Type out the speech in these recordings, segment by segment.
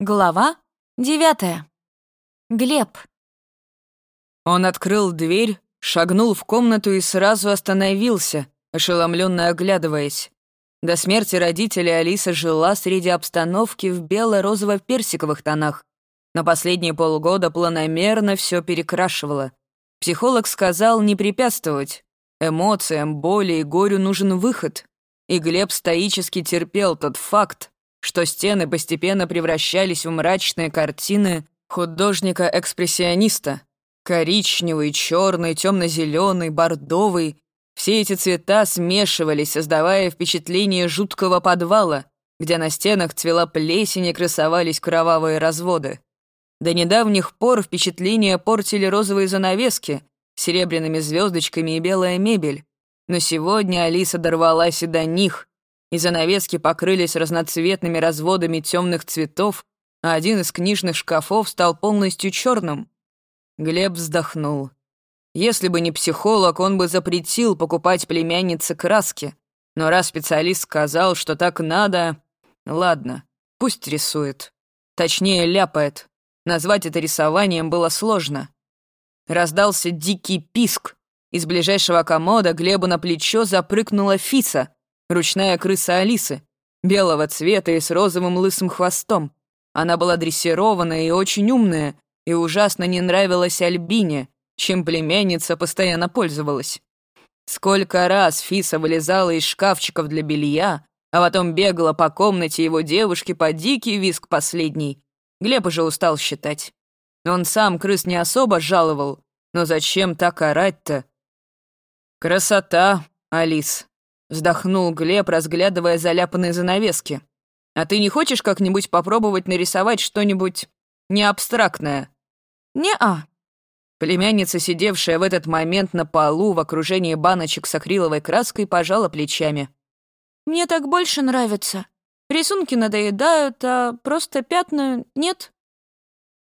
Глава девятая. Глеб. Он открыл дверь, шагнул в комнату и сразу остановился, ошеломленно оглядываясь. До смерти родителей Алиса жила среди обстановки в бело-розово-персиковых тонах. На последние полгода планомерно все перекрашивала. Психолог сказал не препятствовать. Эмоциям, боли и горю нужен выход. И Глеб стоически терпел тот факт, что стены постепенно превращались в мрачные картины художника-экспрессиониста. Коричневый, черный, темно-зеленый, бордовый. Все эти цвета смешивались, создавая впечатление жуткого подвала, где на стенах цвела плесень и красовались кровавые разводы. До недавних пор впечатление портили розовые занавески, серебряными звездочками и белая мебель. Но сегодня Алиса дорвалась и до них, и занавески покрылись разноцветными разводами темных цветов, а один из книжных шкафов стал полностью черным. Глеб вздохнул. Если бы не психолог, он бы запретил покупать племяннице краски. Но раз специалист сказал, что так надо... Ладно, пусть рисует. Точнее, ляпает. Назвать это рисованием было сложно. Раздался дикий писк. Из ближайшего комода Глебу на плечо запрыгнула Фиса — Ручная крыса Алисы, белого цвета и с розовым лысым хвостом. Она была дрессированная и очень умная, и ужасно не нравилась Альбине, чем племянница постоянно пользовалась. Сколько раз Фиса вылезала из шкафчиков для белья, а потом бегала по комнате его девушки по дикий виск последний. Глеб уже устал считать. Он сам крыс не особо жаловал, но зачем так орать-то? «Красота, Алис», Вздохнул Глеб, разглядывая заляпанные занавески. «А ты не хочешь как-нибудь попробовать нарисовать что-нибудь неабстрактное?» «Не-а». Племянница, сидевшая в этот момент на полу в окружении баночек с акриловой краской, пожала плечами. «Мне так больше нравится. Рисунки надоедают, а просто пятна нет».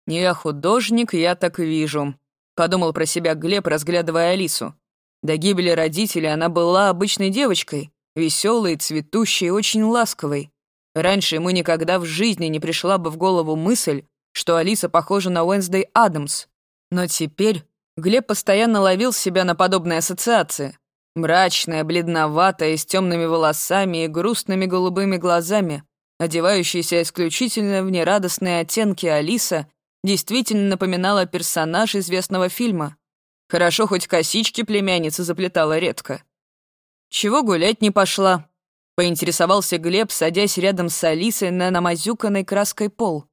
«Я художник, я так вижу», — подумал про себя Глеб, разглядывая Алису. До гибели родителей она была обычной девочкой, веселой, цветущей, очень ласковой. Раньше ему никогда в жизни не пришла бы в голову мысль, что Алиса похожа на Уэнсдей Адамс. Но теперь Глеб постоянно ловил себя на подобные ассоциации. Мрачная, бледноватая, с темными волосами и грустными голубыми глазами, одевающаяся исключительно в нерадостные оттенки Алиса, действительно напоминала персонаж известного фильма. Хорошо, хоть косички племянница заплетала редко. «Чего гулять не пошла?» — поинтересовался Глеб, садясь рядом с Алисой на намазюканной краской пол.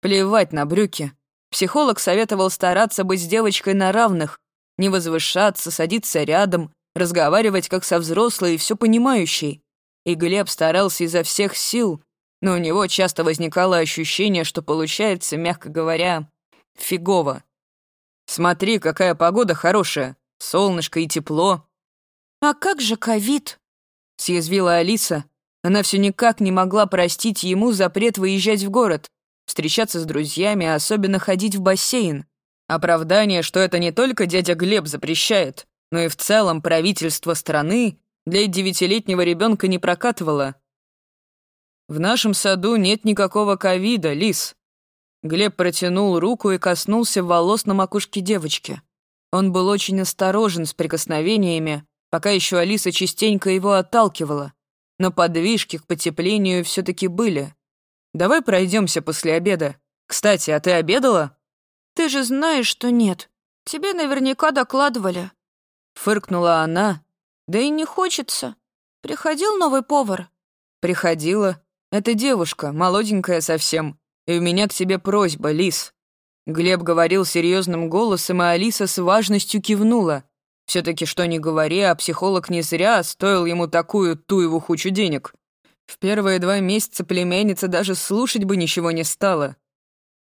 «Плевать на брюки. Психолог советовал стараться быть с девочкой на равных, не возвышаться, садиться рядом, разговаривать как со взрослой и все понимающей. И Глеб старался изо всех сил, но у него часто возникало ощущение, что получается, мягко говоря, фигово. Смотри, какая погода хорошая, солнышко и тепло». «А как же ковид?» — съязвила Алиса. Она все никак не могла простить ему запрет выезжать в город, встречаться с друзьями, а особенно ходить в бассейн. Оправдание, что это не только дядя Глеб запрещает, но и в целом правительство страны для девятилетнего ребенка не прокатывало. «В нашем саду нет никакого ковида, Лис», Глеб протянул руку и коснулся волос на макушке девочки. Он был очень осторожен с прикосновениями, пока еще Алиса частенько его отталкивала. Но подвижки к потеплению все таки были. «Давай пройдемся после обеда. Кстати, а ты обедала?» «Ты же знаешь, что нет. Тебе наверняка докладывали». Фыркнула она. «Да и не хочется. Приходил новый повар?» «Приходила. Это девушка, молоденькая совсем. И у меня к тебе просьба, Лис». Глеб говорил серьезным голосом, и Алиса с важностью кивнула. все таки что ни говори, а психолог не зря стоил ему такую туеву хучу денег. В первые два месяца племянница даже слушать бы ничего не стала.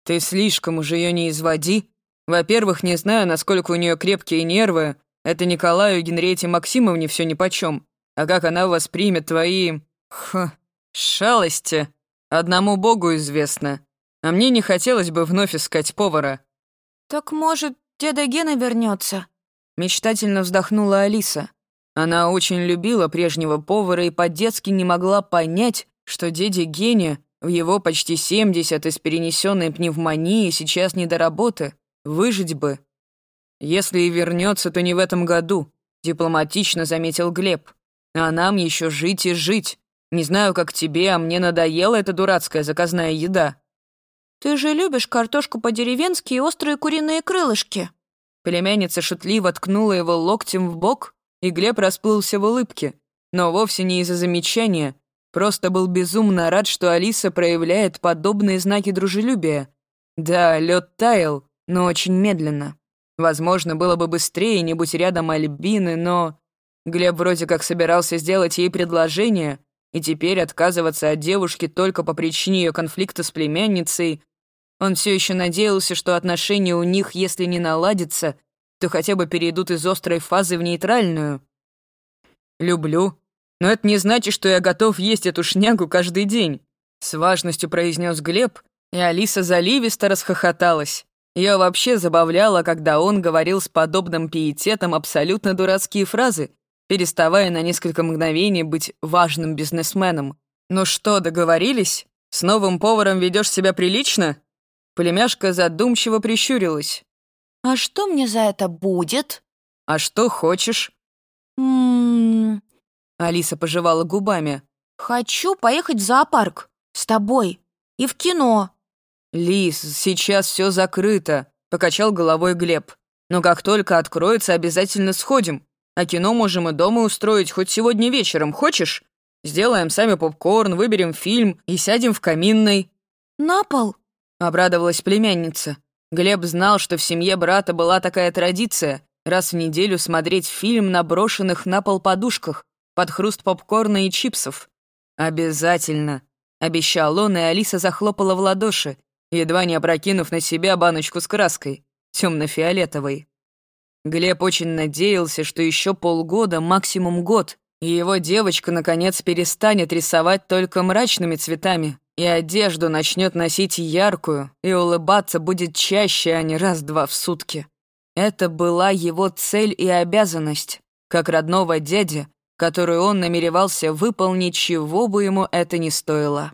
«Ты слишком уже ее не изводи. Во-первых, не знаю, насколько у нее крепкие нервы. Это Николаю Генрете Максимовне все нипочем. А как она воспримет твои... Ха, шалости?» Одному богу известно. А мне не хотелось бы вновь искать повара». «Так, может, деда Гена вернется? Мечтательно вздохнула Алиса. Она очень любила прежнего повара и по-детски не могла понять, что деде Гене В его почти 70 из перенесенной пневмонии сейчас не до работы. Выжить бы. Если и вернется, то не в этом году, дипломатично заметил Глеб. А нам еще жить и жить. Не знаю, как тебе, а мне надоела эта дурацкая заказная еда. Ты же любишь картошку по-деревенски и острые куриные крылышки. Племянница шутливо ткнула его локтем в бок, и Глеб расплылся в улыбке, но вовсе не из-за замечания, просто был безумно рад, что Алиса проявляет подобные знаки дружелюбия. Да, лед таял, но очень медленно. Возможно, было бы быстрее, не будь рядом Альбины, но... Глеб вроде как собирался сделать ей предложение, и теперь отказываться от девушки только по причине ее конфликта с племянницей он все еще надеялся, что отношения у них, если не наладятся, то хотя бы перейдут из острой фазы в нейтральную. «Люблю. Но это не значит, что я готов есть эту шнягу каждый день», с важностью произнес Глеб, и Алиса заливисто расхохоталась. Ее вообще забавляло, когда он говорил с подобным пиететом абсолютно дурацкие фразы, переставая на несколько мгновений быть важным бизнесменом. «Ну что, договорились? С новым поваром ведешь себя прилично?» Племяшка задумчиво прищурилась. «А что мне за это будет?» «А что хочешь?» «М-м-м...» Алиса пожевала губами. «Хочу поехать в зоопарк. С тобой. И в кино». «Лис, сейчас все закрыто», — покачал головой Глеб. «Но как только откроется, обязательно сходим. А кино можем и дома устроить хоть сегодня вечером. Хочешь? Сделаем сами попкорн, выберем фильм и сядем в каминной». «На пол?» Обрадовалась племянница. Глеб знал, что в семье брата была такая традиция раз в неделю смотреть фильм на брошенных на пол подушках под хруст попкорна и чипсов. «Обязательно», — обещал он, и Алиса захлопала в ладоши, едва не опрокинув на себя баночку с краской, темно-фиолетовой. Глеб очень надеялся, что еще полгода, максимум год, и его девочка, наконец, перестанет рисовать только мрачными цветами, и одежду начнет носить яркую, и улыбаться будет чаще, а не раз-два в сутки. Это была его цель и обязанность, как родного дяди, которую он намеревался выполнить, чего бы ему это ни стоило.